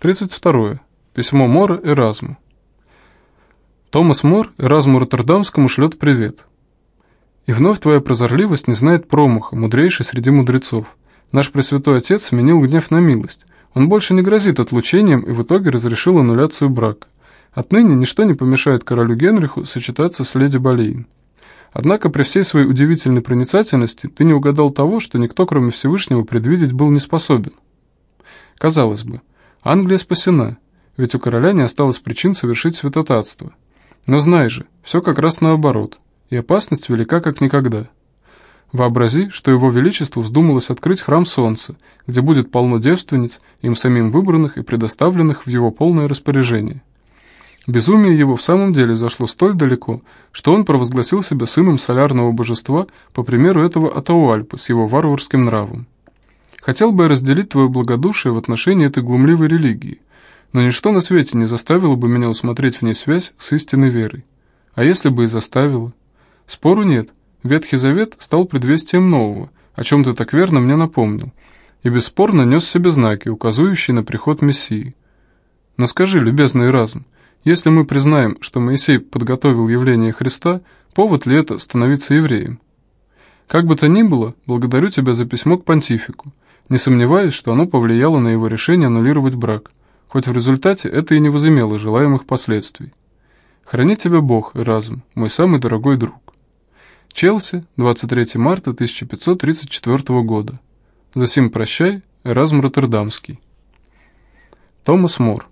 32. Письмо Мора Эразму. Томас Мор Эразму Роттердамскому шлет привет. «И вновь твоя прозорливость не знает промаха, мудрейший среди мудрецов. Наш Пресвятой Отец сменил гнев на милость. Он больше не грозит отлучением и в итоге разрешил аннуляцию брака. Отныне ничто не помешает королю Генриху сочетаться с леди Болейн. Однако при всей своей удивительной проницательности ты не угадал того, что никто, кроме Всевышнего, предвидеть был не способен. Казалось бы, Англия спасена, ведь у короля не осталось причин совершить святотатство. Но знай же, все как раз наоборот, и опасность велика как никогда. Вообрази, что его величеству вздумалось открыть храм солнца, где будет полно девственниц, им самим выбранных и предоставленных в его полное распоряжение. Безумие его в самом деле зашло столь далеко, что он провозгласил себя сыном солярного божества по примеру этого Атауальпа с его варварским нравом. Хотел бы я разделить твое благодушие в отношении этой глумливой религии, но ничто на свете не заставило бы меня усмотреть в ней связь с истинной верой. А если бы и заставило? Спору нет. Ветхий Завет стал предвестием нового, о чем ты так верно мне напомнил, и бесспорно нес себе знаки, указывающие на приход Мессии. Но скажи, любезный разум, если мы признаем, что Моисей подготовил явление Христа, повод ли это становиться евреем? Как бы то ни было, благодарю тебя за письмо к понтифику, не сомневаюсь, что оно повлияло на его решение аннулировать брак, хоть в результате это и не возымело желаемых последствий. Храни тебя Бог разум, мой самый дорогой друг. Челси, 23 марта 1534 года. Засим прощай, Эразм Роттердамский. Томас Мор.